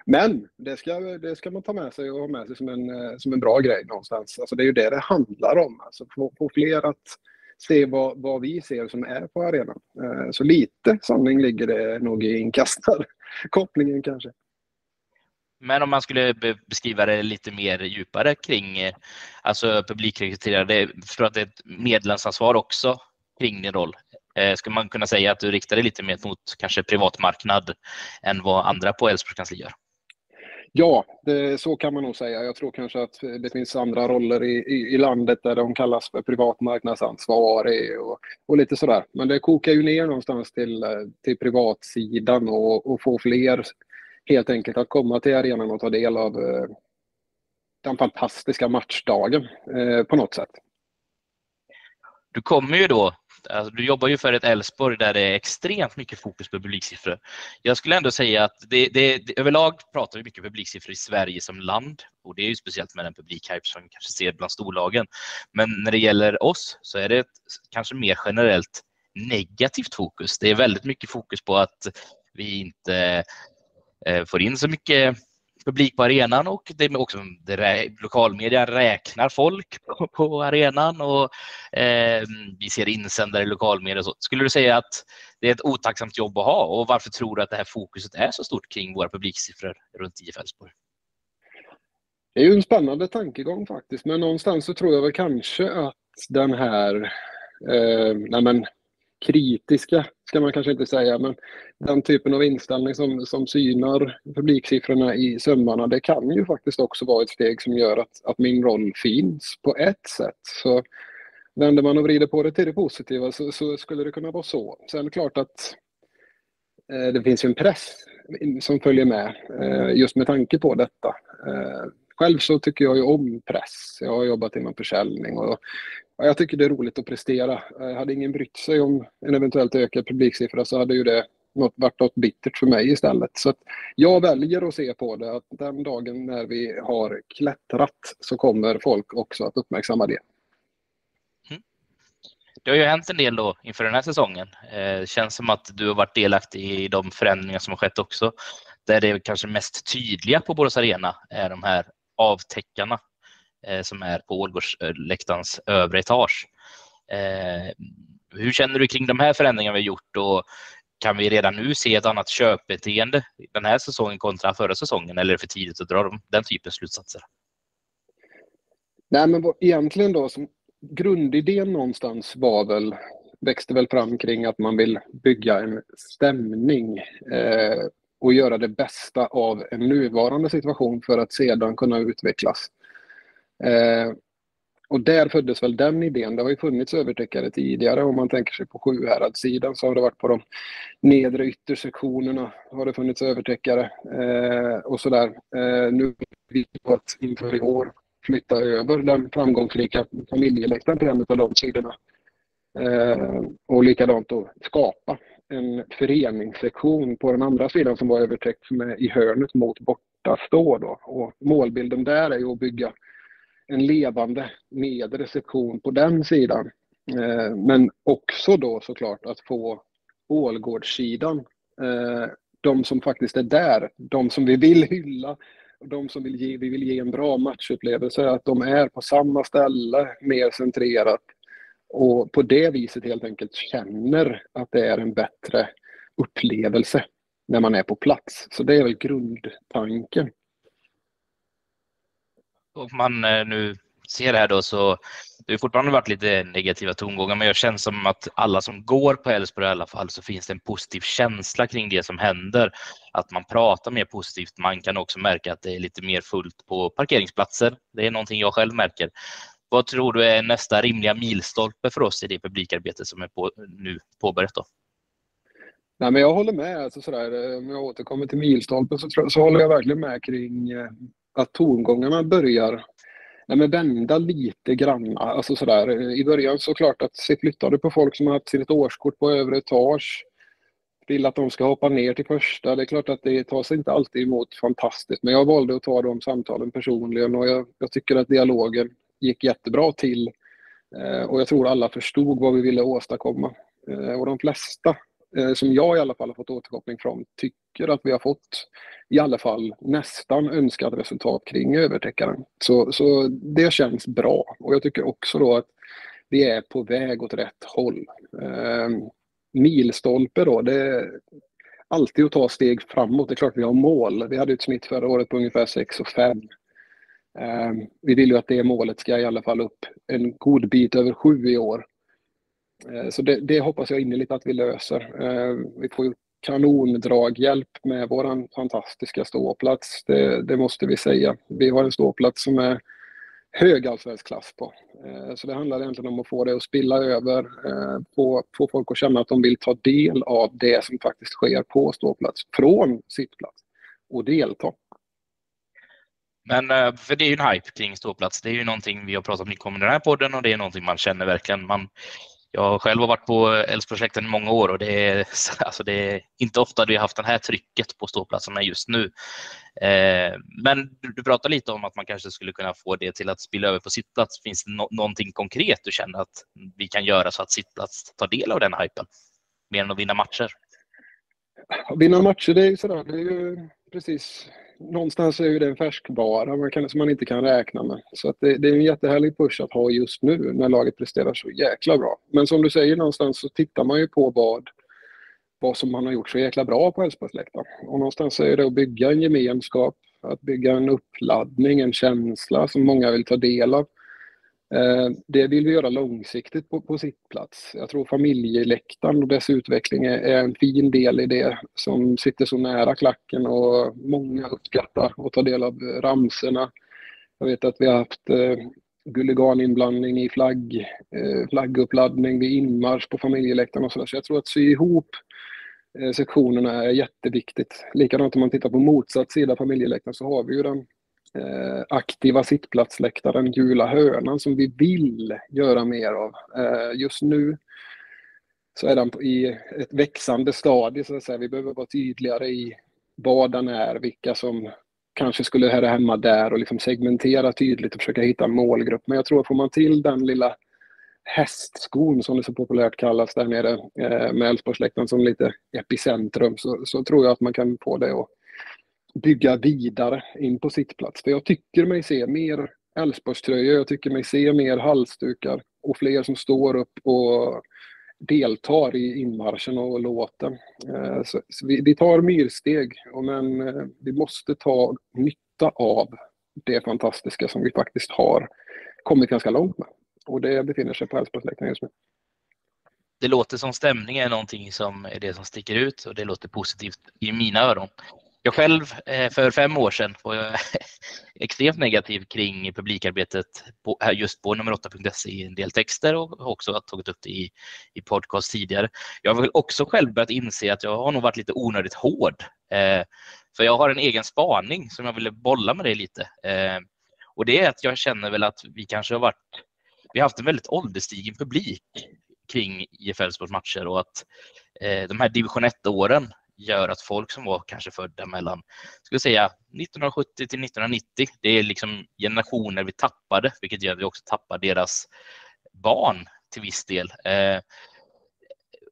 Speaker 4: men det ska, det ska man ta med sig och ha med sig som en, eh, som en bra grej någonstans. Alltså det är ju det det handlar om. Alltså få, få fler att se vad, vad vi ser som är på arenan. Så lite sanning ligger det nog i inkastarkopplingen kanske.
Speaker 1: Men om man skulle beskriva det lite mer djupare kring eh, alltså publikrekryterare, för att det är ett medlemsansvar också kring din roll. Eh, skulle man kunna säga att du riktar dig lite mer mot kanske privatmarknad än vad andra på Älvsborgs kansli gör?
Speaker 4: Ja, det, så kan man nog säga. Jag tror kanske att det finns andra roller i, i, i landet där de kallas för privatmarknadsansvarig och, och lite sådär. Men det kokar ju ner någonstans till, eh, till privatsidan och, och få fler helt enkelt att komma till arenan och ta del av eh, den fantastiska matchdagen eh, på något sätt.
Speaker 1: Du kommer ju då, alltså du jobbar ju för ett Elfsborg där det är extremt mycket fokus på publiksiffror. Jag skulle ändå säga att det, det, det, överlag pratar vi mycket publiksiffror i Sverige som land och det är ju speciellt med den publikhype som vi kanske ser bland storlagen. Men när det gäller oss så är det ett, kanske mer generellt negativt fokus. Det är väldigt mycket fokus på att vi inte Eh, får in så mycket publik på arenan och det är också det, lokalmedia räknar folk på, på arenan och eh, vi ser insändare i lokalmedia. Så. Skulle du säga att det är ett otacksamt jobb att ha och varför tror du att det här fokuset är så stort kring våra publiksiffror runt IF Elfsborg?
Speaker 4: Det är ju en spännande tankegång faktiskt, men någonstans så tror jag väl kanske att den här eh, nej men, kritiska, ska man kanske inte säga, men den typen av inställning som, som synar publiksiffrorna i sömmarna, det kan ju faktiskt också vara ett steg som gör att, att min roll finns på ett sätt. Så vänder man och vrider på det till det positiva så, så skulle det kunna vara så. Sen är det klart att eh, det finns ju en press som följer med eh, just med tanke på detta. Eh, själv så tycker jag ju om press. Jag har jobbat inom försäljning och jag tycker det är roligt att prestera. Eh, hade ingen brytt sig om en eventuellt ökad publiksiffra så hade ju det något, varit något bittert för mig istället. Så jag väljer att se på det att den dagen när vi har klättrat så kommer folk också att uppmärksamma det.
Speaker 1: Mm. Det har ju hänt en del då inför den här säsongen. Det eh, känns som att du har varit delaktig i de förändringar som har skett också. Där det kanske mest tydliga på Borås Arena är de här avtäckarna Eh, som är på Ålgårdsläktarens eh, övre etage. Eh, hur känner du kring de här förändringarna vi har gjort och kan vi redan nu se ett annat köpbeteende den här säsongen kontra förra säsongen eller är det för tidigt att dra den typen av slutsatser?
Speaker 4: Nej, men egentligen då som grundidén någonstans var väl växte väl fram kring att man vill bygga en stämning eh, och göra det bästa av en nuvarande situation för att sedan kunna utvecklas. Eh, och där föddes väl den idén. Det har ju funnits övertäckare tidigare. Om man tänker sig på Sjuhäradssidan så har det varit på de nedre yttersektionerna har det funnits övertäckare eh, och sådär. Eh, nu vill vi att inför i år flytta över den framgångsrika familjeläktaren till en av de sidorna. Eh, och likadant då skapa en föreningssektion på den andra sidan som var övertäckt som är i hörnet mot bortastå då. Och målbilden där är ju att bygga en levande nedre sektion på den sidan. Eh, men också då såklart att få Ålgårdssidan, eh, de som faktiskt är där, de som vi vill hylla, de som vill ge, vi vill ge en bra matchupplevelse, att de är på samma ställe, mer centrerat och på det viset helt enkelt känner att det är en bättre upplevelse när man är på plats. Så det är väl grundtanken
Speaker 1: om man eh, nu ser det här då så det har fortfarande varit lite negativa tongångar men jag känner som att alla som går på Elfsborg i alla fall så finns det en positiv känsla kring det som händer. Att man pratar mer positivt. Man kan också märka att det är lite mer fullt på parkeringsplatser. Det är någonting jag själv märker. Vad tror du är nästa rimliga milstolpe för oss i det publikarbete som är på, nu påbörjat? Då?
Speaker 4: Nej, men jag håller med. Alltså sådär, eh, om jag återkommer till milstolpen så, så håller jag verkligen med kring eh, att tongångarna börjar nej, men vända lite grann. Alltså sådär. I början såklart att se flyttade på folk som har haft sitt årskort på övre etage. Vill att de ska hoppa ner till första. Det är klart att det tas inte alltid emot fantastiskt. Men jag valde att ta de samtalen personligen och jag, jag tycker att dialogen gick jättebra till. Eh, och jag tror alla förstod vad vi ville åstadkomma. Eh, och de flesta Eh, som jag i alla fall har fått återkoppling från, tycker att vi har fått i alla fall nästan önskat resultat kring övertäckaren. Så, så det känns bra och jag tycker också då att vi är på väg åt rätt håll. Eh, milstolpe då, det är alltid att ta steg framåt. Det är klart vi har mål. Vi hade ett snitt förra året på ungefär 6 och 5. Eh, vi vill ju att det målet ska i alla fall upp en god bit över 7 i år. Eh, så det, det, hoppas jag innerligt att vi löser. Eh, vi får ju kanondraghjälp med vår fantastiska ståplats. Det, det, måste vi säga. Vi har en ståplats som är hög allsvensk klass på. Eh, så det handlar egentligen om att få det att spilla över, få, få folk att känna att de vill ta del av det som faktiskt sker på ståplats från sittplats och delta.
Speaker 1: Men för det är ju en hype kring ståplats. Det är ju någonting vi har pratat mycket om i den här podden och det är någonting man känner verkligen. Man, jag själv har varit på Älvsprojekten i många år och det är, alltså det är inte ofta vi har haft det här trycket på ståplatserna just nu. Eh, men du, du pratar lite om att man kanske skulle kunna få det till att spilla över på sittplats. Finns det no någonting konkret du känner att vi kan göra så att sittplats tar del av den hypen? Mer än att vinna matcher?
Speaker 4: Vinna matcher, det är ju sådär. Det är ju precis någonstans är ju det en färskvara man kan, som man inte kan räkna med. Så att det, det, är en jättehärlig push att ha just nu när laget presterar så jäkla bra. Men som du säger någonstans så tittar man ju på vad, vad som man har gjort så jäkla bra på Älvsborgsläktaren. Och någonstans är det att bygga en gemenskap, att bygga en uppladdning, en känsla som många vill ta del av. Eh, det vill vi göra långsiktigt på, på sitt plats. Jag tror familjeläktaren och dess utveckling är, är en fin del i det som sitter så nära klacken och många uppskattar att ta del av ramserna. Jag vet att vi har haft eh, Gulligan-inblandning i flagg, eh, flagguppladdning vid inmarsch på familjeläktaren och sådär. Så jag tror att sy ihop eh, sektionerna är jätteviktigt. Likadant om man tittar på motsatt sida familjeläktaren så har vi ju den eh, aktiva sittplatsläktaren, gula hörnan som vi vill göra mer av. Eh, just nu så är den i ett växande stadie så att säga. Vi behöver vara tydligare i vad den är, vilka som kanske skulle höra hemma där och liksom segmentera tydligt och försöka hitta en målgrupp. Men jag tror att får man till den lilla hästskon som det så populärt kallas där nere eh, med Älvsborgsläktaren som lite epicentrum så, så tror jag att man kan få det att bygga vidare in på sittplats. För jag tycker mig se mer Älvsborgströjor, jag tycker mig se mer halsdukar och fler som står upp och deltar i inmarschen och låten. Eh, så, vi, tar myrsteg, men eh, vi måste ta nytta av det fantastiska som vi faktiskt har kommit ganska långt med. Och det befinner sig på Älvsborgsläktaren just nu.
Speaker 1: Det låter som stämning är någonting som är det som sticker ut och det låter positivt i mina öron. Jag själv eh, för fem år sedan var jag extremt negativ kring publikarbetet just på nummer 8.se i en del texter och också tagit upp det i, i podcast tidigare. Jag har väl också själv börjat inse att jag har nog varit lite onödigt hård. Eh, för jag har en egen spaning som jag ville bolla med dig lite. Eh, och det är att jag känner väl att vi kanske har varit, vi har haft en väldigt ålderstigen publik kring IF Elfsborgs matcher och att eh, de här division 1-åren gör att folk som var kanske födda mellan, ska vi säga 1970 till 1990, det är liksom generationer vi tappade, vilket gör att vi också tappar deras barn till viss del. Eh,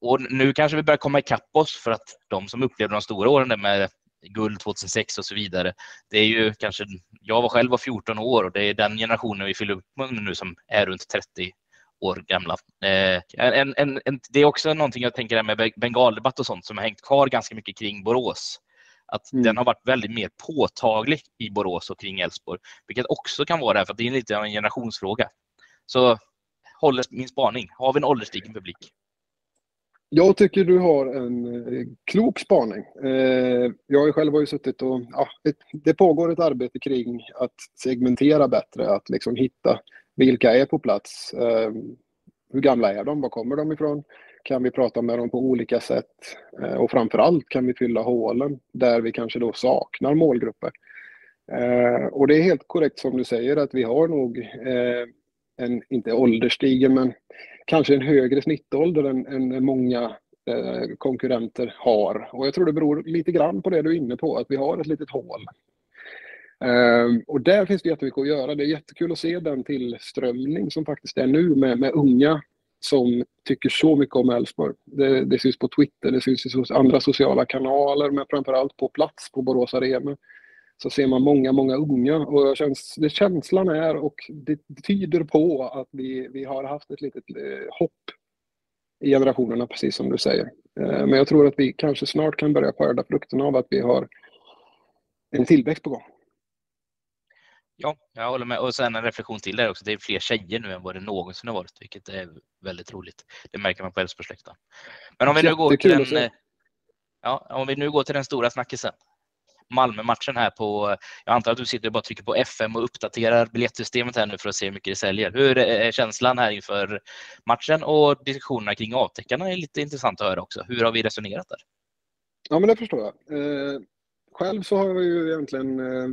Speaker 1: och nu kanske vi börjar komma ikapp oss för att de som upplevde de stora åren med guld 2006 och så vidare. Det är ju kanske, jag var själv var 14 år och det är den generationen vi fyller upp med nu som är runt 30 år gamla. Eh, en, en, en, det är också någonting jag tänker med bengaldebatt och sånt som har hängt kvar ganska mycket kring Borås. Att mm. den har varit väldigt mer påtaglig i Borås och kring Elfsborg, vilket också kan vara därför att det är lite av en generationsfråga. Så håller min spaning. Har vi en ålderstigen publik?
Speaker 4: Jag tycker du har en eh, klok spaning. Eh, jag själv har ju suttit och ja, det, det, pågår ett arbete kring att segmentera bättre, att liksom hitta vilka är på plats? Eh, hur gamla är de? Var kommer de ifrån? Kan vi prata med dem på olika sätt? Eh, och framförallt kan vi fylla hålen där vi kanske då saknar målgrupper. Eh, och det är helt korrekt som du säger att vi har nog en, inte ålderstigen, men kanske en högre snittålder än, än många konkurrenter har. Och jag tror det beror lite grann på det du är inne på, att vi har ett litet hål. Ehm, och där finns det jättemycket att göra. Det är jättekul att se den tillströmning som faktiskt är nu med, med unga som tycker så mycket om Elfsborg. Det, det syns på Twitter, det syns i andra sociala kanaler, men framförallt på plats på Borås Arena. Så ser man många, många unga och känns, det känslan är och det tyder på att vi, vi har haft ett litet eh, hopp i generationerna, precis som du säger. Ehm, men jag tror att vi kanske snart kan börja skörda frukterna av att vi har en tillväxt på gång.
Speaker 1: Ja, jag håller med. Och sen en reflektion till där också. Det är fler tjejer nu än vad det någonsin har varit, vilket är väldigt roligt. Det märker man på Älvsborgsläktaren. Men om vi nu går till den, ja, om vi nu går till den stora snackisen. Malmö-matchen här på, jag antar att du sitter och bara trycker på FM och uppdaterar biljettsystemet här nu för att se hur mycket det säljer. Hur är känslan här inför matchen och diskussionerna kring avtäckarna är lite intressant att höra också. Hur har vi resonerat där?
Speaker 4: Ja, men det förstår jag. Eh, själv så har jag ju egentligen eh,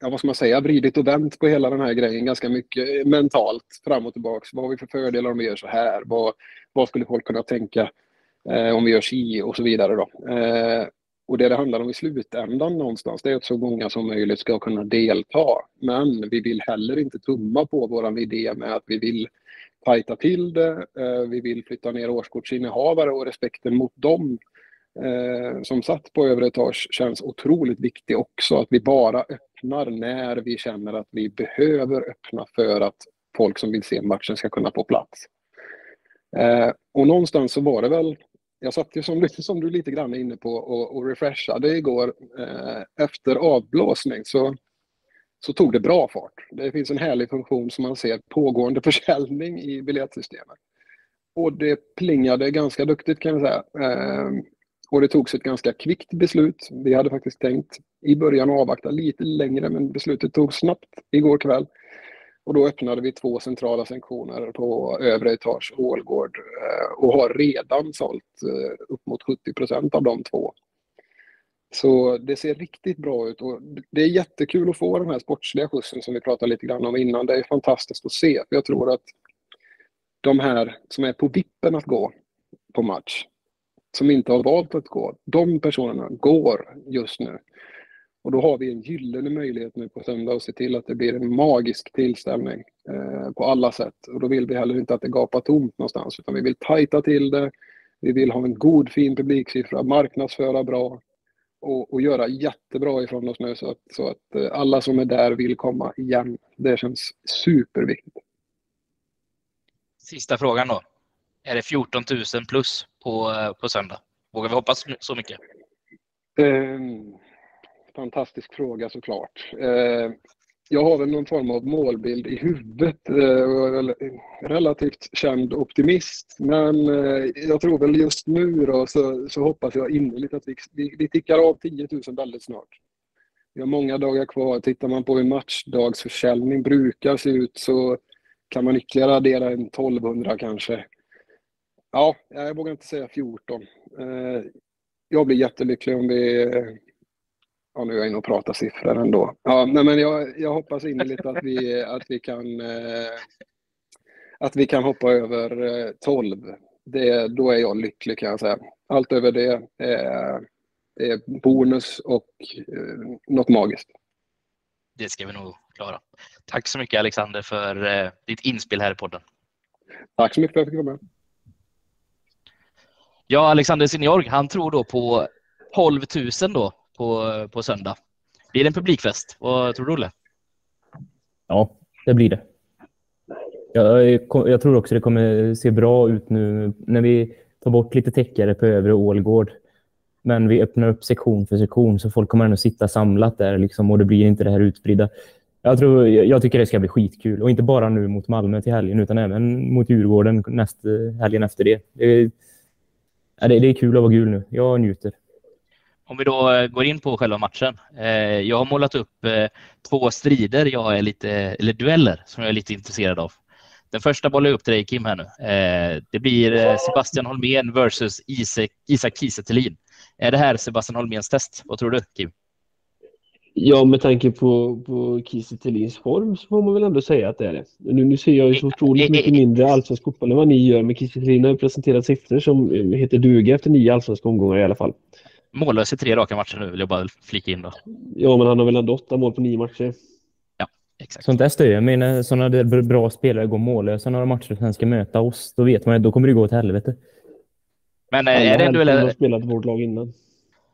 Speaker 4: ja, vad ska man säga, vridit och vänt på hela den här grejen ganska mycket mentalt fram och tillbaks. Vad har vi för fördelar om vi gör så här? Vad, vad skulle folk kunna tänka eh, om vi gör si och så vidare då? Eh, och det det handlar om i slutändan någonstans, det är att så många som möjligt ska kunna delta. Men vi vill heller inte tumma på våran idé med att vi vill tajta till det. Eh, vi vill flytta ner årskortsinnehavare och respekten mot dem eh, som satt på övre etage känns otroligt viktig också. Att vi bara öppnar när vi känner att vi behöver öppna för att folk som vill se matchen ska kunna få plats. Eh, och någonstans så var det väl, jag satt ju som, du, som du lite grann är inne på och, och refreshade igår. Eh, efter avblåsning så, så tog det bra fart. Det finns en härlig funktion som man ser pågående försäljning i biljettsystemet. Och det plingade ganska duktigt kan jag säga. Eh, och det togs ett ganska kvickt beslut. Vi hade faktiskt tänkt i början avvakta lite längre men beslutet togs snabbt igår kväll. Och då öppnade vi två centrala sektioner på övre etage Ålgård eh, och har redan sålt eh, upp mot 70 procent av de två. Så det ser riktigt bra ut och det är jättekul att få den här sportsliga skjutsen som vi pratade lite grann om innan. Det är fantastiskt att se. Jag tror att de här som är på vippen att gå på match, som inte har valt att gå, de personerna går just nu. Och då har vi en gyllene möjlighet nu på söndag att se till att det blir en magisk tillställning eh, på alla sätt. Och då vill vi heller inte att det gapar tomt någonstans, utan vi vill tajta till det. Vi vill ha en god, fin publiksiffra, marknadsföra bra och, och göra jättebra ifrån oss nu så att, så att eh, alla som är där vill komma igen. Det känns superviktigt.
Speaker 1: Sista frågan då. Är det 14 000 plus på, eh, på söndag? Vågar vi hoppas så mycket?
Speaker 4: Eh, fantastisk fråga såklart. Eh, jag har väl någon form av målbild i huvudet. Eh, relativt känd optimist. Men eh, jag tror väl just nu då så, så hoppas jag innerligt att vi, vi, vi tickar av 10 000 väldigt snart. Vi har många dagar kvar. Tittar man på hur matchdagsförsäljning brukar se ut så kan man ytterligare addera en 1200 kanske. Ja, jag vågar inte säga 14. Eh, jag blir jättelycklig om vi... Ja, nu är jag inne och pratar siffror ändå. Ja, nej, men jag, jag hoppas innerligt att vi, att vi kan eh, att vi kan hoppa över 12. Det, då är jag lycklig kan jag säga. Allt över det är, är bonus och något magiskt.
Speaker 1: Det ska vi nog klara. Tack så mycket Alexander för eh, ditt inspel här i podden.
Speaker 4: Tack så mycket för att jag fick vara med.
Speaker 1: Ja, Alexander Seniorg, han tror då på 12 000 då på, på söndag. Blir det en publikfest? Vad tror du, Olle?
Speaker 2: Ja, det blir det. Jag, jag, tror också det kommer se bra ut nu när vi tar bort lite täckare på övre Ålgård. Men vi öppnar upp sektion för sektion så folk kommer ändå sitta samlat där liksom, och det blir inte det här utspridda. Jag, tror, jag tycker det ska bli skitkul och inte bara nu mot Malmö till helgen utan även mot Djurgården näst, helgen efter det. Det är, det är kul att vara gul nu. Jag njuter.
Speaker 1: Om vi då eh, går in på själva matchen. Eh, jag har målat upp eh, två strider jag är lite, eller dueller som jag är lite intresserad av. Den första bollar jag upp till dig Kim här nu. Det blir Sebastian Holmén versus Isak, Isak Kiese Är det här Sebastian Holméns test? Vad tror du Kim?
Speaker 3: Ja, med tanke på, på Kiese form så får man väl ändå säga att det är det. Nu, nu ser jag ju så otroligt mycket mindre allsvensk fotboll än vad ni gör, men Kiese har ju presenterat siffror som heter duga efter nio allsvenska omgångar i alla fall.
Speaker 1: Mållös i tre raka matcher nu, vill jag bara flika in då.
Speaker 3: Ja, men han har väl ändå åtta mål på nio matcher.
Speaker 1: Ja, exakt.
Speaker 2: Sånt där stör jag mig sådana där bra spelare går mållösa några matcher och sen ska möta oss. Då vet man att då kommer det gå åt helvete.
Speaker 1: Men är, är det en duell?
Speaker 3: har spelat vårt lag innan.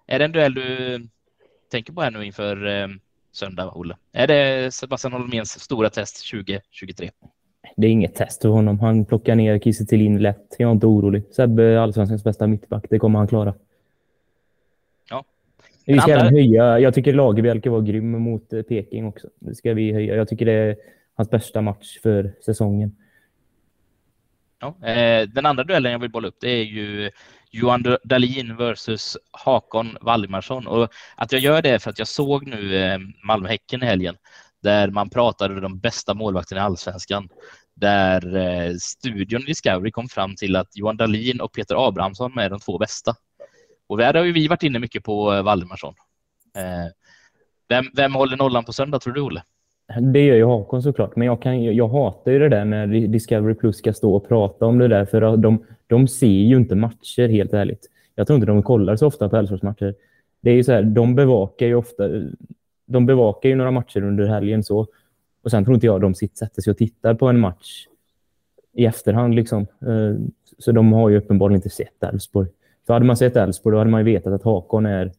Speaker 1: Är det en duell du tänker på här nu inför eh, söndag, Olle? Är det Sebastian Holméns stora test 2023?
Speaker 2: Det är inget test för honom. Han plockar ner Kiese lätt. Jag är inte orolig. Sebbe, allsvenskans bästa mittback. Det kommer han klara. Vi ska andra... höja. Jag tycker Lagerbielke var grym mot eh, Peking också. Det ska vi höja. Jag tycker det är hans bästa match för säsongen.
Speaker 1: Ja, eh, den andra duellen jag vill bolla upp det är ju Johan Dahlin versus Hakon Valdimarsson. Och att jag gör det är för att jag såg nu eh, Malmö-Häcken i helgen där man pratade om de bästa målvakterna i allsvenskan. Där eh, studion Discovery kom fram till att Johan Dahlin och Peter Abrahamsson är de två bästa. Och där har ju vi varit inne mycket på eh, Valdemarsson. Eh, vem, vem håller nollan på söndag tror du, Olle?
Speaker 2: Det gör ju Hakon såklart, men jag, kan, jag hatar ju det där när Discovery Plus ska stå och prata om det där, för de, de ser ju inte matcher helt ärligt. Jag tror inte de kollar så ofta på Elfsborgsmatcher. Det är ju så här, de bevakar ju ofta, de bevakar ju några matcher under helgen så, och sen tror inte jag de sitter, sätter sig och tittar på en match i efterhand liksom. Eh, så de har ju uppenbarligen inte sett Elfsborg. För hade man sett Elfsborg, då hade man ju vetat att Hakon är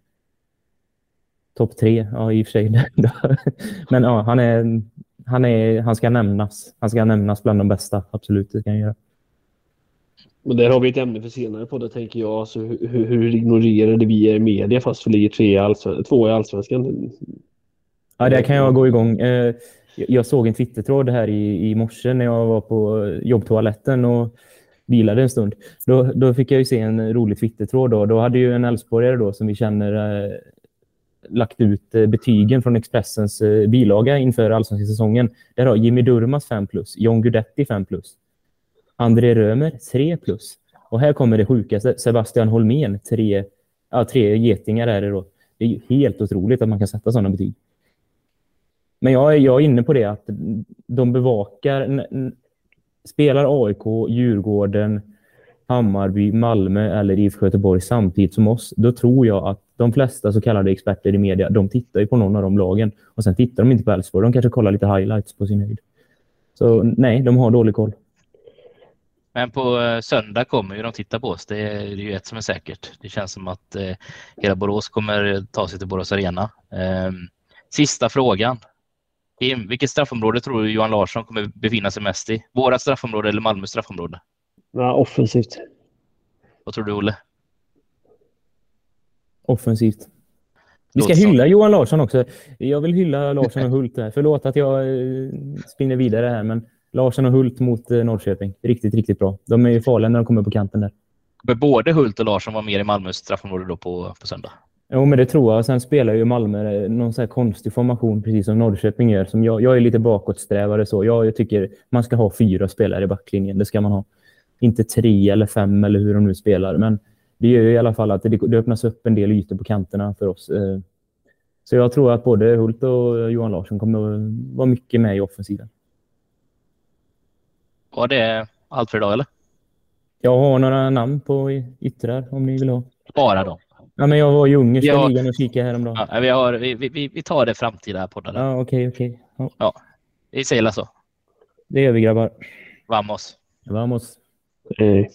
Speaker 2: topp tre, ja i och för sig. Men ja, han, är, han, är, han ska nämnas. Han ska nämnas bland de bästa, absolut. Det kan jag göra.
Speaker 3: Men där har vi ett ämne för senare på det tänker jag. Alltså, hur, hur ignorerade vi är i media fast vi ligger tre två i allsvenskan.
Speaker 2: Ja, där kan jag gå igång. Eh, jag såg en Twittertråd här i, i morse när jag var på jobbtoaletten och vilade en stund. Då, då fick jag ju se en rolig Twittertråd. Då, då hade ju en Älvsborgare då, som vi känner eh, lagt ut eh, betygen från Expressens eh, bilaga inför allsvenska säsongen. Där har Jimmy Durmas 5 plus, John Guidetti 5 plus, André Römer 3 plus. Och här kommer det sjukaste, Sebastian Holmén 3, ja, tre getingar är det då. Det är ju helt otroligt att man kan sätta sådana betyg. Men jag, jag är inne på det att de bevakar, spelar AIK, Djurgården, Hammarby, Malmö eller IFK Göteborg samtidigt som oss, då tror jag att de flesta så kallade experter i media, de tittar ju på någon av de lagen och sen tittar de inte på Elfsborg. De kanske kollar lite highlights på sin höjd. Så nej, de har dålig koll.
Speaker 1: Men på eh, söndag kommer ju de titta på oss. Det är, ju ett som är säkert. Det känns som att eh, hela Borås kommer ta sig till Borås Arena. Eh, sista frågan. Kim, vilket straffområde tror du Johan Larsson kommer befinna sig mest i? Våra straffområde eller Malmös straffområde?
Speaker 3: Ja, offensivt.
Speaker 1: Vad tror du, Olle?
Speaker 2: Offensivt. Vi ska hylla Johan Larsson också. Jag vill hylla Larsson och Hult. Här. Förlåt att jag eh, spinner vidare här, men Larsson och Hult mot eh, Norrköping. Riktigt, riktigt bra. De är ju farliga när de kommer på kanten där.
Speaker 1: Men både Hult och Larsson var mer i Malmös straffområde då på, på söndag?
Speaker 2: Jo, men det tror jag. Sen spelar ju Malmö någon så här konstig formation, precis som Norrköping gör. Som jag, jag är lite bakåtsträvare så. Jag, jag tycker man ska ha fyra spelare i backlinjen. Det ska man ha. Inte tre eller fem eller hur de nu spelar. Men det gör i alla fall att det, det öppnas upp en del ytor på kanterna för oss. Eh. Så jag tror att både Hult och Johan Larsson kommer att vara mycket med i offensiven.
Speaker 1: Var det allt för idag eller?
Speaker 2: Jag har några namn på yttrar om ni vill ha.
Speaker 1: Bara dem?
Speaker 2: Ja, men jag var i ungerska har... ligan och kikade häromdagen.
Speaker 1: Ja, vi, har, vi, vi, vi tar det framtida podden.
Speaker 2: Ja, okej, okay, okej.
Speaker 1: Okay. Ja. ja. Vi säger så.
Speaker 2: Det gör vi grabbar.
Speaker 1: Vamos.
Speaker 2: Vamos.
Speaker 3: Hej.